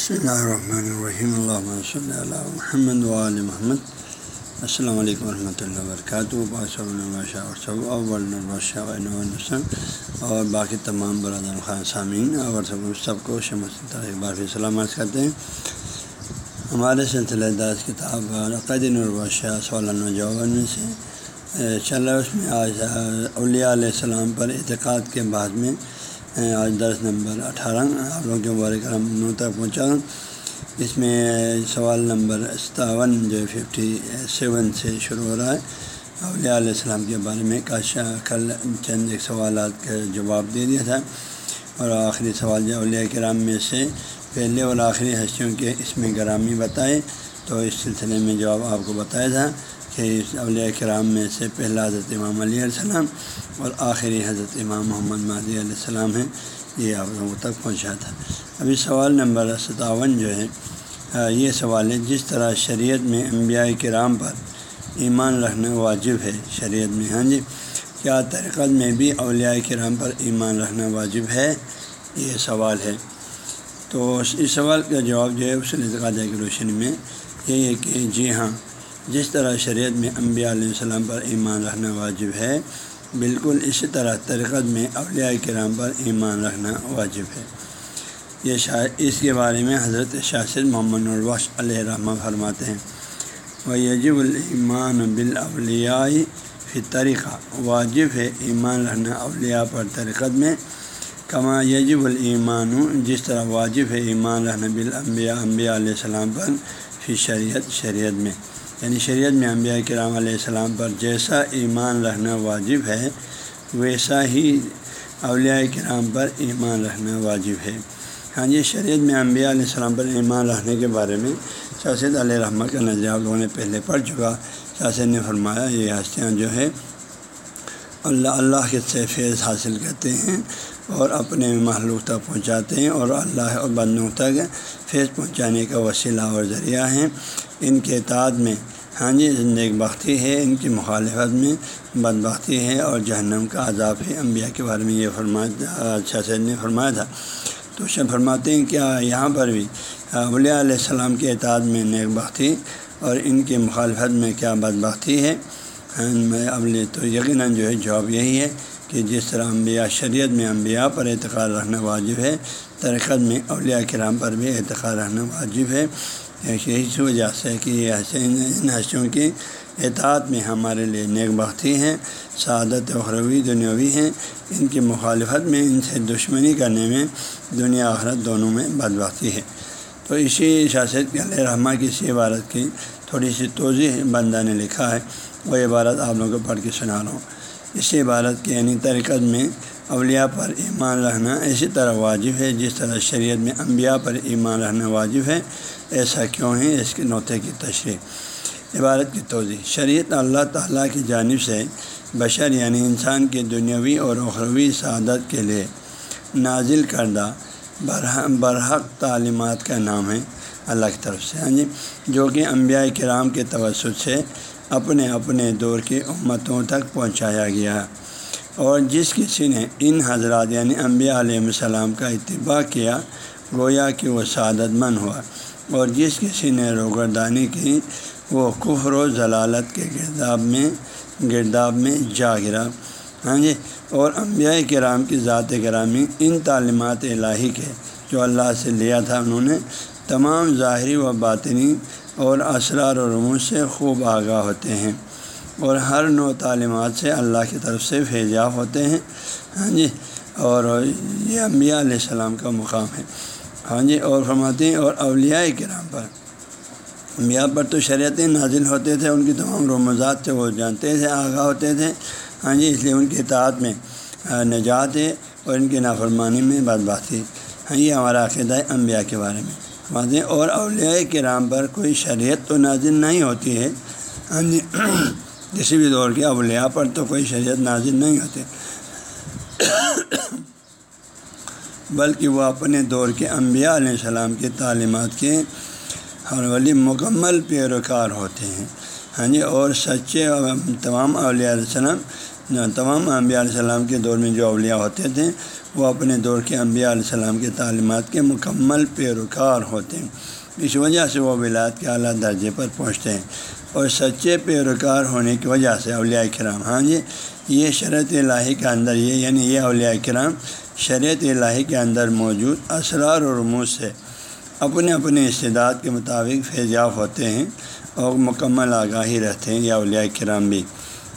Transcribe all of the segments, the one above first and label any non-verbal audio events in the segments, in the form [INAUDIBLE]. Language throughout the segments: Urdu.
بسم اللہ الرحمن الرحیم اللہ صلی اللہ محمد وعلی محمد السلام علیکم ورحمۃ اللہ وبرکاتہ اور باقی تمام برادر خان سامعین اور سب سب کو شمس بار سلامت کرتے ہیں ہمارے سلسلہ داس کتاب عقید البادشاہ صلی جوان میں سے چل رہا اس میں آج اولیاء علیہ السلام پر اعتقاد کے بعد میں آج درس نمبر اٹھارہ۔ آپ لوگ جو بار کرم نو تک پہنچا۔ اس میں سوال نمبر ستاون جو ففٹی سیون سے شروع ہو رہا ہے۔ اولیاء علیہ السلام کے بارے میں کاشا کل چند ایک سوالات کا جواب دے دیا تھا۔ اور آخری سوال جو اولیاء کرام میں سے پہلے اور آخری ہستیوں کے اس میں گرامی بتائے تو اس سلسلے میں جواب آپ کو بتایا تھا کہ اولیاء کرام میں سے پہلا حضرت امام علیہ السلام اور آخری حضرت امام محمد مہدی علیہ السلام ہیں، یہ آپ لوگوں تک پہنچا تھا۔ ابھی سوال نمبر ستاون جو ہے یہ سوال ہے، جس طرح شریعت میں انبیاء کرام پر ایمان رکھنا واجب ہے، شریعت میں ہاں جی کیا طریقت میں بھی اولیاء کرام پر ایمان رکھنا واجب ہے؟ یہ سوال ہے۔ تو اس سوال کا جواب جو ہے اس اعتقاد کی روشنی میں یہ ہے کہ جی ہاں جس طرح شریعت میں انبیاء علیہ السلام پر ایمان رکھنا واجب ہے، بالکل اسی طرح ترقت میں اولیاء کرام پر ایمان رکھنا واجب ہے۔ یہ شاید اس کے بارے میں حضرت شاست محمد البش علیہ رحمہ فرماتے ہیں وہ یجب المان بالاولیاء فی طریقہ واجب ہے ایمان رکھنا اولیاء پر ترقت میں کما یجب الایمان جس طرح واجب ہے ایمان رہنا بالانبیاء انبیاء علیہ السلام پر فی شریعت شریعت میں۔ یعنی شریعت میں انبیاء کرام علیہ السلام پر جیسا ایمان رہنا واجب ہے، ویسا ہی اولیاء کرام پر ایمان رہنا واجب ہے۔ ہاں جی شریعت میں انبیاء علیہ السلام پر ایمان رکھنے کے بارے میں شاست علیہ رحمٰ کا نظریہ لوگوں نے پہلے پڑھ چکا۔ شاست نے فرمایا، یہ ہستیاں جو ہے، اللہ اللہ کے سے فیض حاصل کرتے ہیں۔ اور اپنے معلوم تک پہنچاتے ہیں اور اللہ اور بندوں تک فیض پہنچانے کا وسیلہ اور ذریعہ ہیں۔ ان کے اعتعاد میں ہاں جی نیک بختی ہے، ان کی مخالفت میں بد بختی ہے اور جہنم کا عذاب ہے۔ انبیاء کے بارے میں یہ فرمایا اچھا سید نے فرمایا تھا۔ تو شب فرماتے ہیں کیا یہاں پر بھی اولیاء علیہ السلام کے اعتعاد میں نیک بختی اور ان کی مخالفت میں کیا بد بختی ہے ہاں، میں تو یقیناً جو ہے جواب یہی ہے۔ کہ جس طرح انبیاء، شریعت میں انبیاء پر اعتقاد رکھنا واجب ہے ترقت میں اولیاء کرام پر بھی اعتقاد رکھنا واجب ہے۔ یہی وجہ سے کہ یہ ان حسیوں کی اطاعت میں ہمارے لیے نیک بختی ہیں، سعادت اخروی دنیاوی ہیں۔ ان کی مخالفت میں، ان سے دشمنی کرنے میں دنیا آخرت دونوں میں بد بختی ہے۔ تو اسی شاست کے علیہ رحمٰ کی اسی عبارت کی تھوڑی سی توضیع بندہ نے لکھا ہے۔ وہ عبارت آپ لوگوں کو پڑھ کے سنا رہا ہوں۔ اسی عبارت کے یعنی طریقت میں اولیاء پر ایمان رہنا اسی طرح واجب ہے، جس طرح شریعت میں انبیاء پر ایمان رہنا واجب ہے، ایسا کیوں ہے؟ اس کے نوتے کی تشریح۔ عبارت کی توضیع شریعت اللہ تعالیٰ کی جانب سے بشر یعنی انسان کے دنیاوی اور اخروی سعادت کے لیے نازل کردہ برحق تعلیمات کا نام ہے اللہ کی طرف سے۔ ہاں جی جو کہ انبیاء کرام کے توسط سے اپنے اپنے دور کی امتوں تک پہنچایا گیا اور جس کسی نے ان حضرات یعنی انبیاء علیہ السلام کا اتباع کیا، گویا کہ وہ سعادت مند ہوا اور جس کسی نے روگردانی کی، وہ کفر و ضلالت کے گرداب میں گرداب میں جا گرا۔ ہاں جی؟ اور انبیاء کرام کی ذات گرامی ان تعلیمات الہی کے جو اللہ سے لیا تھا، انہوں نے تمام ظاہری و باطنی اور اسرار و رموز سے خوب آگاہ ہوتے ہیں اور ہر نو تعلیمات سے اللہ کی طرف سے فیضیاب ہوتے ہیں۔ ہاں جی اور یہ انبیاء علیہ السلام کا مقام ہے۔ ہاں جی اور فرماتے ہیں، اور اولیاء کرام پر۔ انبیاء پر تو شریعتیں نازل ہوتے تھے، ان کی تمام رمضات سے وہ جانتے تھے، آگاہ ہوتے تھے۔ ہاں جی اس لیے ان کی اطاعت میں نجات ہے اور ان کی نافرمانی میں بات بات تھی ہاں یہ ہمارا عقیدہ ہے انبیاء کے بارے میں۔ فرماتے ہیں اور اولیاء کرام پر کوئی شریعت تو نازل نہیں ہوتی ہے۔ ہاں جی کسی بھی دور کے اولیاء پر تو کوئی شریعت نازل نہیں ہوتے [CLEARS THROAT] بلکہ وہ اپنے دور کے انبیاء علیہ السلام کی تعلیمات کے ہر ولی مکمل پیروکار ہوتے ہیں۔ ہاں جی اور سچے تمام اولیاء علیہ السلام، تمام انبیاء علیہ السلام کے دور میں جو اولیاء ہوتے تھے وہ اپنے دور کے انبیاء علیہ السلام کے تعلیمات کے مکمل پیروکار ہوتے ہیں۔ اس وجہ سے وہ ولایت کے اعلیٰ درجے پر پہنچتے ہیں اور سچے پیروکار ہونے کی وجہ سے اولیاء کرام۔ ہاں جی یہ شرط الہی کے اندر، یہ یعنی یہ اولیاء کرام شریعت الہی کے اندر موجود اسرار و رموز سے اپنے اپنے استداد کے مطابق فیضیاب ہوتے ہیں اور مکمل آگاہی رہتے ہیں یا اولیاء کرام بھی۔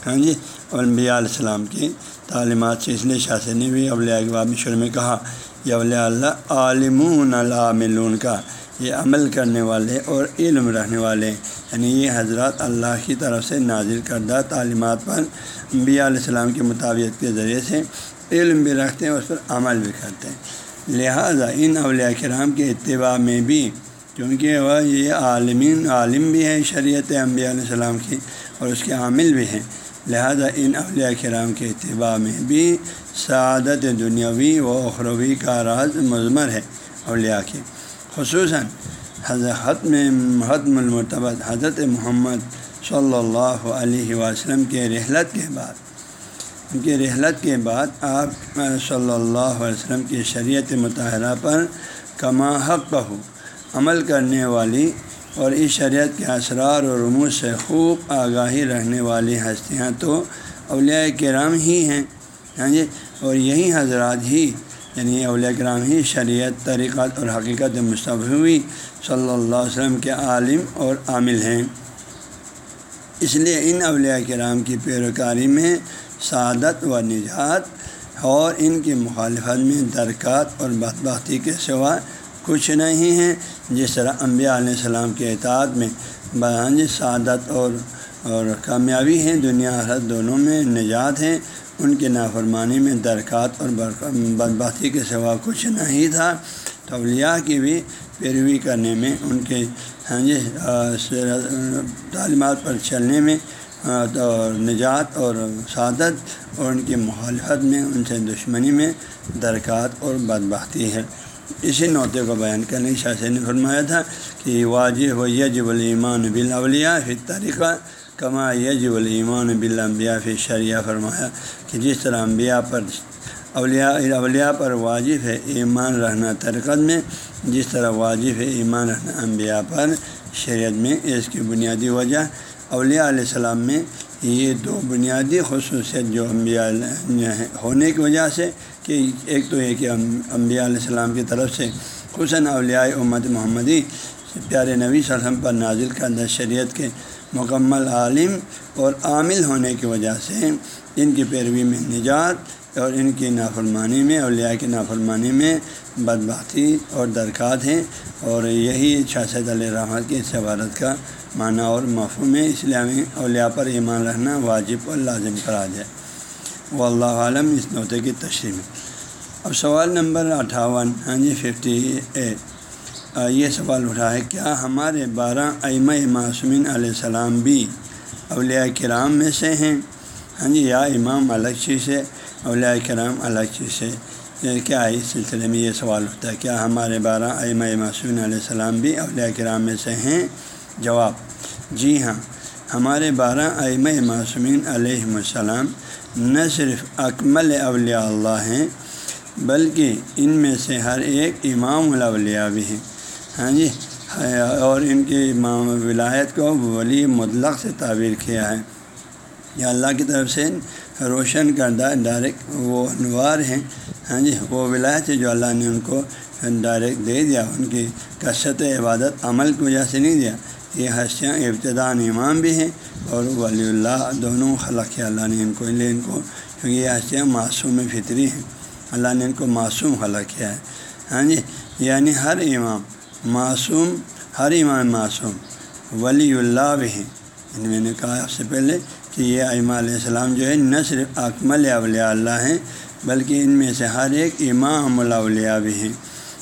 ہاں جی انبیاء علیہ السلام کی تعلیمات سے اس لیے شاست نے بھی اولیاء اقباب میں شروع میں کہا یہ اولیاء اللہ، عالمون العاملون کا یہ عمل کرنے والے اور علم رہنے والے یعنی یہ حضرات اللہ کی طرف سے نازل کردہ تعلیمات پر انبیاء علیہ السلام کی مطابعت کے ذریعے سے علم بھی رکھتے ہیں، اس پر عمل بھی کرتے ہیں۔ لہٰذا ان اولیاء کرام کے اتباع میں بھی کیونکہ وہ یہ عالمین، عالم بھی ہے شریعت انبیاء علیہ السلام کی اور اس کے عامل بھی ہیں لہذا ان اولیاء کرام کے اتباع میں بھی سعادت دنیاوی و اخروی کا راز مضمر ہے اولیاء کے۔ خصوصاً حضرت ختم حتم المرتبت، حضرت محمد صلی اللہ علیہ وسلم کے رحلت کے بعد۔ ان کی رحلت کے بعد آپ صلی اللہ علیہ وسلم کی شریعت مطالعہ پر کما حق ہو عمل کرنے والی اور اس شریعت کے اسرار و رموز سے خوب آگاہی رہنے والی ہستیاں تو اولیاء کرام ہی ہیں ہاں جی؟ اور یہی حضرات ہی یعنی اولیاء کرام ہی شریعت، طریقات اور حقیقت مصطفی صلی اللہ علیہ وسلم کے عالم اور عامل ہیں۔ اس لیے ان اولیاء کرام کی پیروکاری میں سعادت و نجات اور ان کی مخالفت میں درکات اور بدبختی کے سوا کچھ نہیں ہیں جس طرح انبیاء علیہ السلام کے اطاعت میں بیان سعادت اور اور کامیابی ہیں، دنیا حرت دونوں میں نجات ہیں، ان کی نافرمانی میں درکات اور بدبختی کے سوا کچھ نہیں تھا۔ تو اولیاء کی بھی پیروی کرنے میں، ان کے ہاں جی تعلیمات پر چلنے میں اور نجات اور سعادت اور ان کی مخالفت میں، ان سے دشمنی میں درکات اور بدبختی ہے۔ اسی نوتے کو بیان کرنے کی شاہ نے فرمایا تھا کہ واجب و یجب الایمان بالاولیاء فی طریقہ کما یجب الایمان بالانبیاء فی شریعہ فرمایا کہ جس طرح انبیاء پر اولیاء اولیاء پر واجب ہے ایمان رہنا ترکت میں، جس طرح واجب ہے ایمان رہنا انبیاء پر شریعت میں، اس کی بنیادی وجہ اولیاء علیہ السلام میں یہ دو بنیادی خصوصیت جو انبیاء ہونے کی وجہ سے کہ ایک تو یہ کہ انبیاء علیہ السلام کی طرف سے حسن اولیاء امت محمدی پیارے نبی صلی اللہ علیہ وسلم پر نازل کردہ شریعت کے مکمل عالم اور عامل ہونے کی وجہ سے ان کی پیروی میں نجات اور ان کی نافرمانی میں، اولیاء کی نافرمانی میں بدبختی اور درکات ہیں اور یہی شاست علیہ رحمت کی اس عبارت کا معنی اور مفہوم ہے۔ اس لیے ہمیں اولیاء پر ایمان رہنا واجب اور لازم کرا جائے وہ اللہ عالم اس نوتے کی تشریح میں۔ اب سوال نمبر اٹھاون ہاں جی ففٹی ایٹ یہ سوال اٹھا ہے، کیا ہمارے بارہ ائمہ معصومین علیہ السلام بھی اولیاء کرام میں سے ہیں؟ ہاں جی یا امام الگ چیز ہے اولیاء کرام الگ چیز ہے کیا ہے، اس سلسلے میں یہ سوال ہوتا ہے، کیا ہمارے بارہ ائمہ معصومین علیہ السلام بھی اولیاء کرام میں سے ہیں؟ جواب جی ہاں۔ ہمارے بارہ ائمہ معصومین علیہ السلام نہ صرف اکمل اولیاء اللہ ہیں، بلکہ ان میں سے ہر ایک امام الاولیاء بھی ہیں۔ ہاں جی اور ان کی امام ولایت کو ولی مطلق سے تعبیر کیا ہے۔ یا اللہ کی طرف سے روشن کردہ ڈائریکٹ وہ انوار ہیں۔ ہاں جی وہ ولایت ہے جو اللہ نے ان کو ڈائریکٹ دے دیا، ان کی کثرت عبادت عمل کی وجہ سے نہیں دیا۔ یہ ہستیاں ابتدان امام بھی ہیں اور ولی اللہ دونوں خلق اللہ نے ان کو ان کو، کیونکہ یہ ہستیاں معصوم فطری ہیں۔ اللہ نے ان کو معصوم خلق کیا ہے۔ ہاں جی یعنی ہر امام معصوم، ہر امام معصوم، ولی اللہ بھی ہیں۔ یعنی میں نے کہا آپ سے پہلے کہ یہ ائمہ علیہ السلام جو ہے، نہ صرف اکمل اولیاء اللہ ہیں، بلکہ ان میں سے ہر ایک امام الاولیاء بھی ہیں۔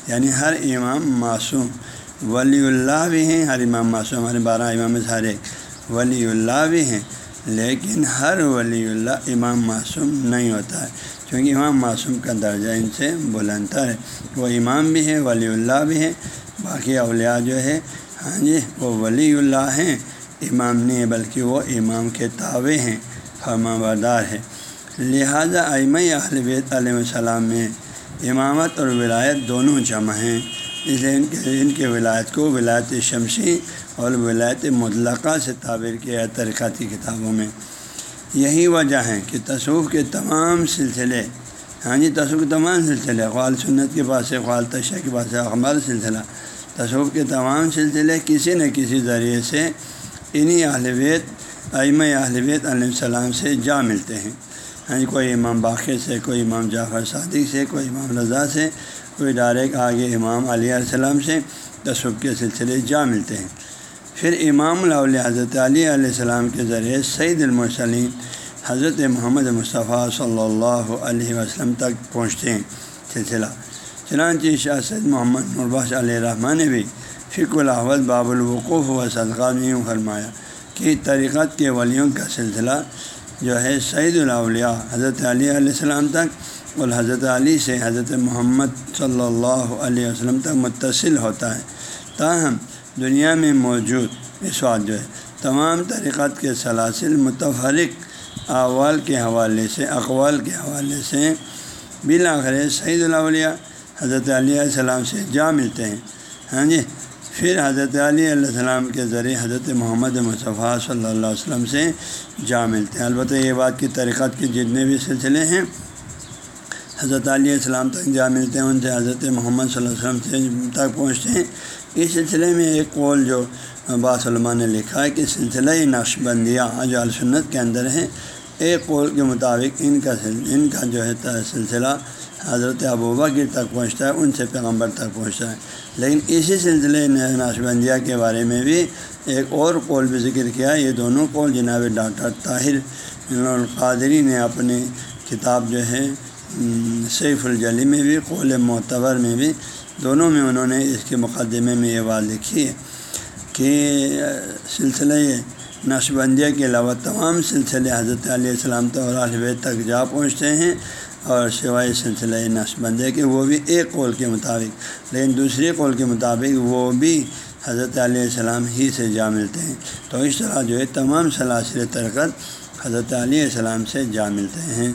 یعنی ہر امام معصوم۔ ولی اللہ بھی ہیں، ہر امام معصوم، ہمارے بارہ امام ہر ایک ولی اللہ بھی ہیں۔ لیکن ہر ولی اللہ امام معصوم نہیں ہوتا ہے کیونکہ امام معصوم کا درجہ ان سے بلندر ہے۔ وہ امام بھی ہے ولی اللہ بھی ہے باقی اولیاء جو ہے ہاں جی وہ ولی اللہ ہیں۔ امام نہیں ہے بلکہ وہ امام کے تابع ہیں فرما بردار ہے لہٰذا ائمہ اہل بیت علیہ السلام میں امامت اور ولایت دونوں جمع ہیں۔ اس لیے ان کے ان کے ولایت کو ولایت شمسی اور ولایت مطلقہ سے تعبیر کیا ترقاتی کتابوں میں۔ یہی وجہ ہے کہ تصوف کے تمام سلسلے ہاں جی تصوف کے تمام سلسلے قوال سنت کے پاس ہے قوال تشہ کے پاس ہے اخبار سلسلہ، تصوف کے تمام سلسلے کسی نہ کسی ذریعے سے انہیں اہلویت ائم اہلویت علیہ السلام سے جا ملتے ہیں۔ ہاں جی کوئی امام باقر سے، کوئی امام جعفر صادق سے، کوئی امام رضا سے کوئی ڈائریکٹ آگے امام علیہ السلام سے تصوف کے سلسلے جا ملتے ہیں۔ پھر امام اللہ حضرت علیہ علیہ السلام کے ذریعے سعید المرسلین حضرت محمد مصطفیٰ صلی اللہ علیہ وسلم تک پہنچتے ہیں سلسلہ۔ چنانچہ شاہ سید محمد نرباش علیہ الرحمٰن نے بھی فک الحوت باب الوقوف و صدقہ میں یوں فرمایا کہ طریقت کے ولیوں کا سلسلہ جو ہے سعید الاولیاء حضرت علیہ علیہ السلام تک اور حضرت علی سے حضرت محمد صلی اللہ علیہ وسلم تک متصل ہوتا ہے۔ تاہم، دنیا میں موجود اس وقت جو ہے، تمام طریقت کے سلاسل متفرق اعوال کے حوالے سے، اقوال کے حوالے سے بالآخر سعید الاولیاء حضرت علیہ السلام سے جا ملتے ہیں۔ ہاں جی پھر حضرت علیہ علیہ السلام کے ذریعے حضرت محمد مصطفیٰ صلی اللہ علیہ وسلم سے جا ملتے ہیں۔ البتہ یہ بات کی طریقت کے جتنے بھی سلسلے ہیں حضرت علیہ السلام تک جا ملتے ہیں، ان سے حضرت محمد صلی اللہ علیہ وسلم سے تک پہنچتے ہیں۔ اس سلسلے میں ایک قول جو باس علماء نے لکھا ہے کہ سلسلہ نقش بندیاں جو السنت کے اندر ہیں، ایک قول کے مطابق ان کا ان کا جو ہے سلسلہ حضرت ابوبا گر تک پہنچتا ہے، ان سے پیغمبر تک پہنچتا ہے۔ لیکن اسی سلسلے ناشبندیہ کے بارے میں بھی ایک اور قول بھی ذکر کیا یہ دونوں قول جناب ڈاکٹر طاہر القادری نے اپنی کتاب جو ہے سیف الجلی میں بھی، قول معتبر میں بھی دونوں میں انہوں نے اس کے مقدمے میں یہ بات لکھی ہے کہ سلسلہ نقشبندیہ کے علاوہ تمام سلسلے حضرت علیہ السلام تو تک جا پہنچتے ہیں اور سوائے سلسلہ نقش کے وہ بھی ایک قول کے مطابق، لیکن دوسری قول کے مطابق وہ بھی حضرت علیہ السلام ہی سے جا ملتے ہیں۔ تو اس طرح جو ہے تمام سلاسل ترکت حضرت علیہ السلام سے جا ملتے ہیں۔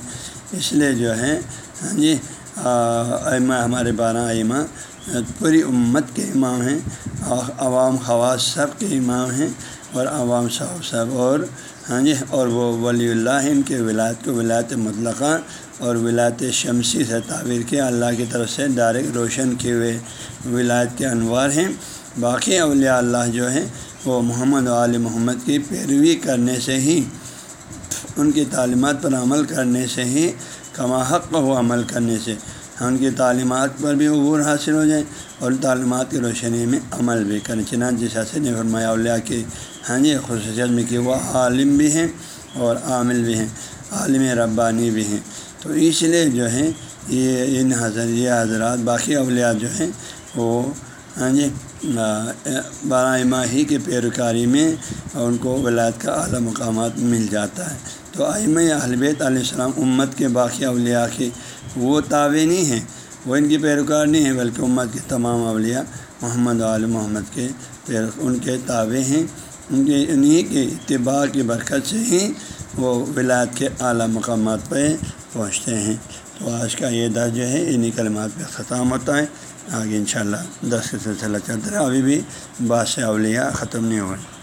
اس لیے جو ہے ہاں جی ائمہ، ہمارے بارہ ائمہ، پوری امت کے امام ہیں عوام خواص سب کے امام ہیں اور عوام صاحب سب اور ہاں جی اور وہ ولی اللہ ان کے ولایت کو ولایت مطلقہ اور ولایت شمسی سے تعبیر کیا، اللہ کی طرف سے ڈائریکٹ روشن کیے ہوئے ولایت کے انوار ہیں۔ باقی اولیاء اللہ جو ہیں، وہ محمد علیہ محمد کی پیروی کرنے سے ہی ان کی تعلیمات پر عمل کرنے سے ہی کما حق ہو عمل کرنے سے ہاں، ان کی تعلیمات پر بھی عبور حاصل ہو جائیں اور تعلیمات کی روشنی میں عمل بھی کریں۔ چنانچہ جیسا نے فرمایا، اولیاء کی ہاں جی خصوصیت میں کہ وہ عالم بھی ہیں اور عامل بھی ہیں، عالم ربانی بھی ہیں۔ تو اس لیے جو ہے، یہ ان حضرت، یہ حضرات، باقی اولیاء جو ہیں، وہ ہاں جی بارہ ماہی کی پیروکاری میں ان کو ولایت کا اعلیٰ مقامات مل جاتا ہے۔ تو آئمہ اہلبیت علیہ السلام امت کے باقی اولیاء کی وہ تابع نہیں ہیں، وہ ان کی پیروکار نہیں ہیں، بلکہ امت کے تمام اولیاء محمد علیہ محمد کے پیر ان کے تابع ہیں۔ ان کے انہیں کے اتباع کی برکت سے ہی وہ ولایت کے اعلیٰ مقامات پہ پہنچتے ہیں۔ تو آج کا یہ درج جو ہے انہیں کلمات پہ ختم ہوتا ہے۔ آگے انشاءاللہ دس کے سلسلہ چلتا ہے ابھی بھی بادشاہ اولیاء ختم نہیں ہوئے۔